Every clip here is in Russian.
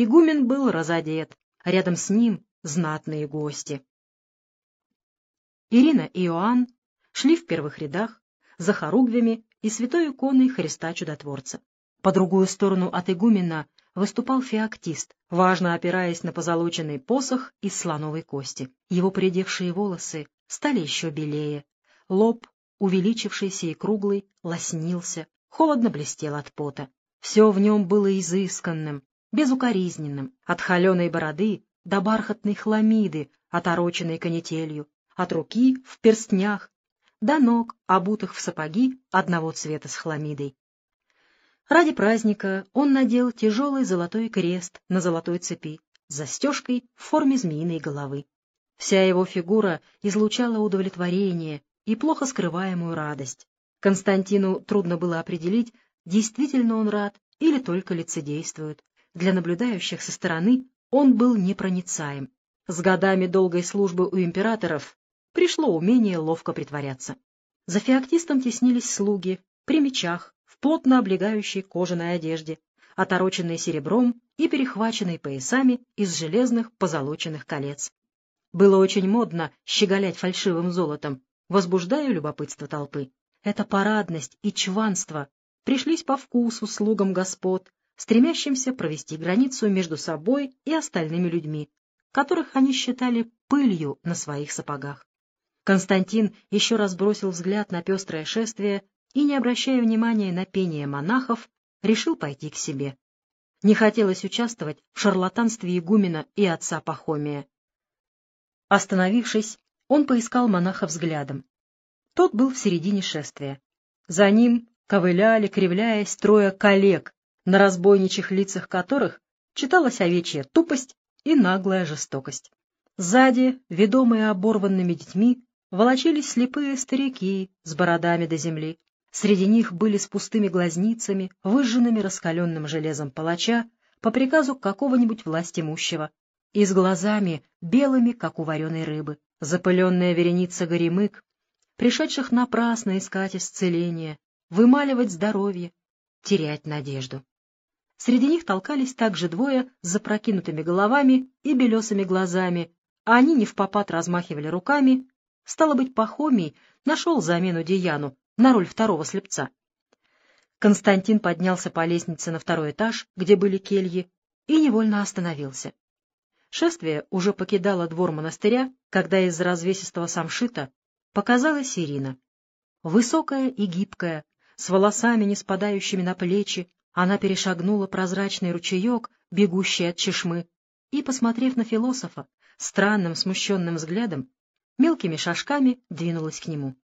Игумен был разодет, а рядом с ним знатные гости. Ирина и Иоанн шли в первых рядах за хоругвями и святой иконой Христа Чудотворца. По другую сторону от игумена выступал феоктист, важно опираясь на позолоченный посох из слоновой кости. Его поредевшие волосы стали еще белее, лоб, увеличившийся и круглый, лоснился, холодно блестел от пота. Все в нем было изысканным, безукоризненным, от холеной бороды до бархатной хламиды, отороченной канителью, от руки в перстнях до ног, обутых в сапоги одного цвета с хламидой. Ради праздника он надел тяжелый золотой крест на золотой цепи с застежкой в форме змеиной головы. Вся его фигура излучала удовлетворение и плохо скрываемую радость. Константину трудно было определить, действительно он рад или только лицедействует. Для наблюдающих со стороны он был непроницаем. С годами долгой службы у императоров пришло умение ловко притворяться. За феоктистом теснились слуги, при мечах, в плотно облегающей кожаной одежде, отороченной серебром и перехваченной поясами из железных позолоченных колец. Было очень модно щеголять фальшивым золотом, возбуждая любопытство толпы. Эта парадность и чванство пришлись по вкусу слугам господ, стремящимся провести границу между собой и остальными людьми, которых они считали пылью на своих сапогах. Константин еще раз бросил взгляд на пестрое шествие и, не обращая внимания на пение монахов, решил пойти к себе. Не хотелось участвовать в шарлатанстве игумена и отца Пахомия. Остановившись, он поискал монаха взглядом. Тот был в середине шествия. За ним ковыляли, кривляясь, трое коллег, на разбойничьих лицах которых читалась овечья тупость и наглая жестокость. Сзади, ведомые оборванными детьми, волочились слепые старики с бородами до земли. Среди них были с пустыми глазницами, выжженными раскаленным железом палача по приказу какого-нибудь властимущего, и с глазами белыми, как у вареной рыбы. Запыленная вереница горемык, пришедших напрасно искать исцеление, вымаливать здоровье, терять надежду. Среди них толкались также двое с запрокинутыми головами и белесыми глазами, а они не в попад размахивали руками. Стало быть, Пахомий нашел замену Деяну на роль второго слепца. Константин поднялся по лестнице на второй этаж, где были кельи, и невольно остановился. Шествие уже покидало двор монастыря, когда из-за развесистого самшита показалась Ирина. Высокая и гибкая, с волосами, не спадающими на плечи, она перешагнула прозрачный ручеек, бегущий от чешмы, и, посмотрев на философа, странным смущенным взглядом, мелкими шажками двинулась к нему.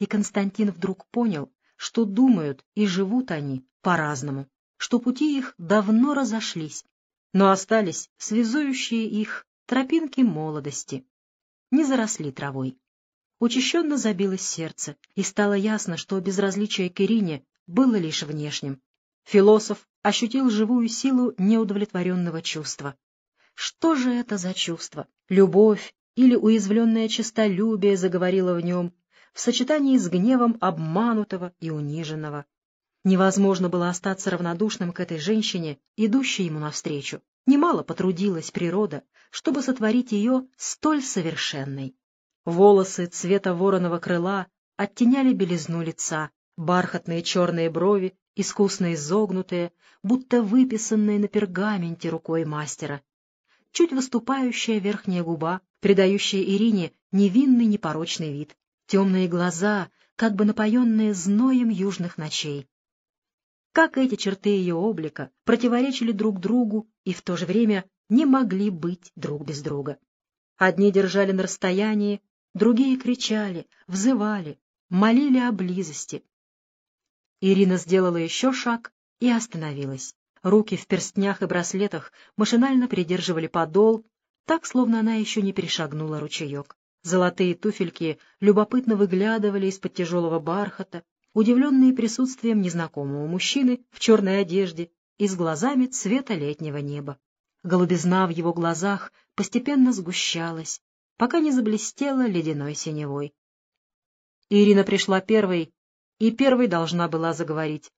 И Константин вдруг понял, что думают и живут они по-разному, что пути их давно разошлись, но остались связующие их тропинки молодости, не заросли травой. Учащенно забилось сердце, и стало ясно, что безразличие к Ирине было лишь внешним. Философ ощутил живую силу неудовлетворенного чувства. Что же это за чувство? Любовь или уязвленное честолюбие заговорило в нем в сочетании с гневом обманутого и униженного. Невозможно было остаться равнодушным к этой женщине, идущей ему навстречу. Немало потрудилась природа, чтобы сотворить ее столь совершенной. Волосы цвета вороного крыла оттеняли белизну лица, бархатные черные брови, искусно изогнутые, будто выписанные на пергаменте рукой мастера. Чуть выступающая верхняя губа, придающая Ирине невинный непорочный вид. Темные глаза, как бы напоенные зноем южных ночей. Как эти черты ее облика противоречили друг другу и в то же время не могли быть друг без друга. Одни держали на расстоянии, другие кричали, взывали, молили о близости. Ирина сделала еще шаг и остановилась. Руки в перстнях и браслетах машинально придерживали подол, так, словно она еще не перешагнула ручеек. Золотые туфельки любопытно выглядывали из-под тяжелого бархата, удивленные присутствием незнакомого мужчины в черной одежде и с глазами цвета летнего неба. Голубизна в его глазах постепенно сгущалась, пока не заблестела ледяной синевой. Ирина пришла первой, и первой должна была заговорить.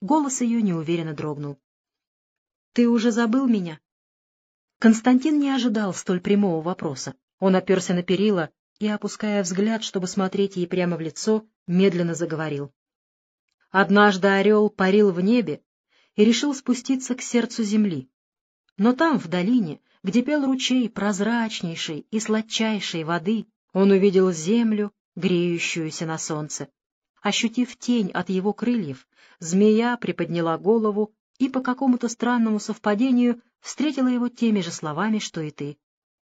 Голос ее неуверенно дрогнул. Ты уже забыл меня? Константин не ожидал столь прямого вопроса. Он оперся на перила и, опуская взгляд, чтобы смотреть ей прямо в лицо, медленно заговорил. Однажды орел парил в небе и решил спуститься к сердцу земли. Но там, в долине, где пел ручей прозрачнейшей и сладчайшей воды, он увидел землю, греющуюся на солнце. Ощутив тень от его крыльев, змея приподняла голову и по какому-то странному совпадению встретила его теми же словами, что и ты.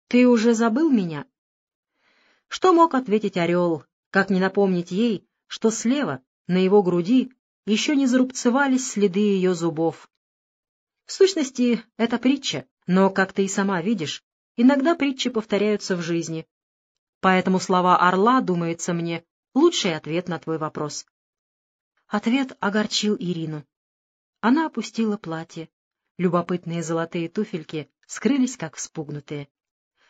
«Ты уже забыл меня?» Что мог ответить орел, как не напомнить ей, что слева, на его груди, еще не зарубцевались следы ее зубов. В сущности, это притча, но, как ты и сама видишь, иногда притчи повторяются в жизни. Поэтому слова орла, думается мне, лучший ответ на твой вопрос. Ответ огорчил Ирину. Она опустила платье. Любопытные золотые туфельки скрылись, как вспугнутые.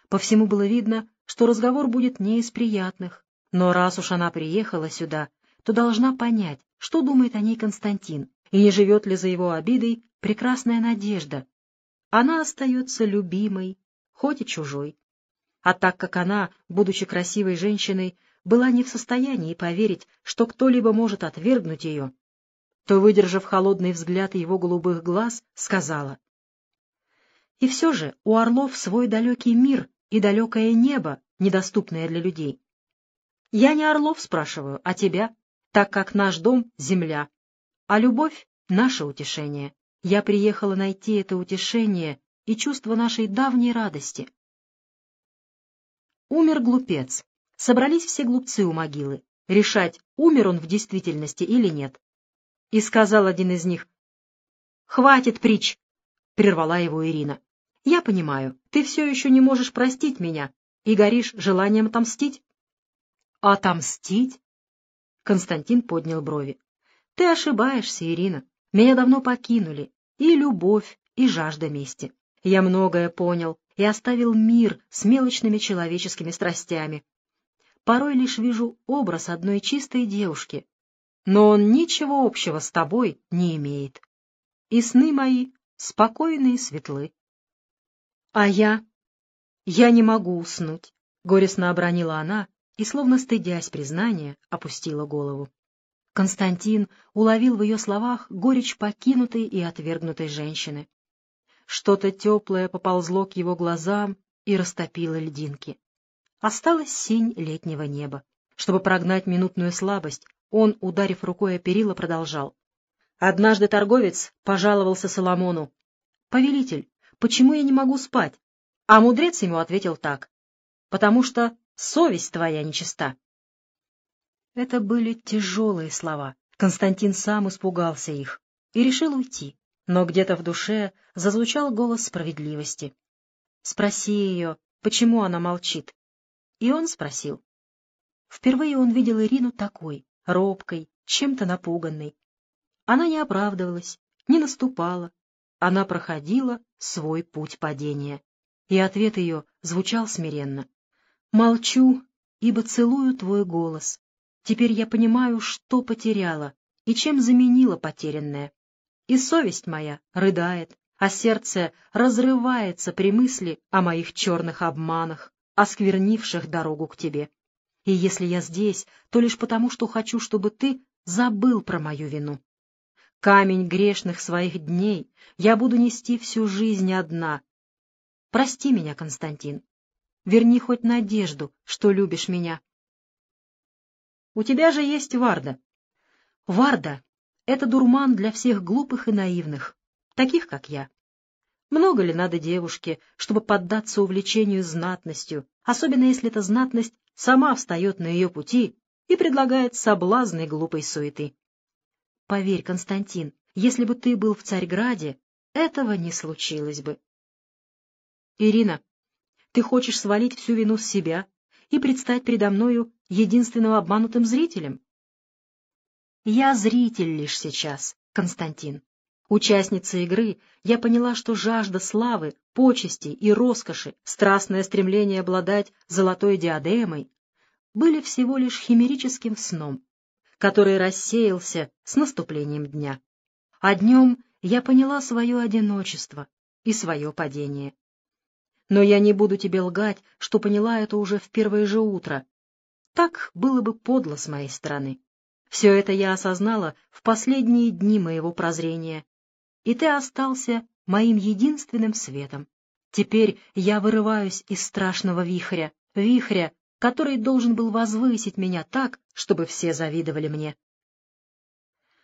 По всему было видно, что разговор будет не из приятных, но раз уж она приехала сюда, то должна понять, что думает о ней Константин, и не живет ли за его обидой прекрасная надежда. Она остается любимой, хоть и чужой. А так как она, будучи красивой женщиной, была не в состоянии поверить, что кто-либо может отвергнуть ее, то, выдержав холодный взгляд его голубых глаз, сказала. И все же у орлов свой далекий мир и далекое небо, недоступное для людей. Я не орлов спрашиваю, а тебя, так как наш дом — земля, а любовь — наше утешение. Я приехала найти это утешение и чувство нашей давней радости. Умер глупец. Собрались все глупцы у могилы, решать, умер он в действительности или нет. И сказал один из них, «Хватит притч!» — прервала его Ирина. «Я понимаю, ты все еще не можешь простить меня и горишь желанием отомстить». «Отомстить?» Константин поднял брови. «Ты ошибаешься, Ирина. Меня давно покинули и любовь, и жажда мести. Я многое понял и оставил мир с мелочными человеческими страстями. Порой лишь вижу образ одной чистой девушки, но он ничего общего с тобой не имеет. И сны мои спокойны и светлы. А я? Я не могу уснуть, — горестно обронила она и, словно стыдясь признания, опустила голову. Константин уловил в ее словах горечь покинутой и отвергнутой женщины. Что-то теплое поползло к его глазам и растопило льдинки. Осталась синь летнего неба. Чтобы прогнать минутную слабость, он, ударив рукой о перила, продолжал. Однажды торговец пожаловался Соломону. «Повелитель, почему я не могу спать?» А мудрец ему ответил так. «Потому что совесть твоя нечиста». Это были тяжелые слова. Константин сам испугался их и решил уйти. Но где-то в душе зазвучал голос справедливости. «Спроси ее, почему она молчит?» И он спросил. Впервые он видел Ирину такой, робкой, чем-то напуганной. Она не оправдывалась, не наступала. Она проходила свой путь падения. И ответ ее звучал смиренно. «Молчу, ибо целую твой голос. Теперь я понимаю, что потеряла и чем заменила потерянное. И совесть моя рыдает, а сердце разрывается при мысли о моих черных обманах, осквернивших дорогу к тебе. И если я здесь, то лишь потому, что хочу, чтобы ты забыл про мою вину. Камень грешных своих дней я буду нести всю жизнь одна. Прости меня, Константин. Верни хоть надежду, что любишь меня. У тебя же есть Варда. Варда — это дурман для всех глупых и наивных, таких, как я. Много ли надо девушке, чтобы поддаться увлечению знатностью, особенно если эта знатность сама встает на ее пути и предлагает соблазны глупой суеты. Поверь, Константин, если бы ты был в Царьграде, этого не случилось бы. Ирина, ты хочешь свалить всю вину с себя и предстать передо мною единственным обманутым зрителем? Я зритель лишь сейчас, Константин. Участница игры, я поняла, что жажда славы, почести и роскоши, страстное стремление обладать золотой диадемой были всего лишь химерическим сном, который рассеялся с наступлением дня. А днем я поняла свое одиночество и свое падение. Но я не буду тебе лгать, что поняла это уже в первое же утро. Так было бы подло с моей стороны. Все это я осознала в последние дни моего прозрения, и ты остался моим единственным светом. Теперь я вырываюсь из страшного вихря, вихря, который должен был возвысить меня так, чтобы все завидовали мне.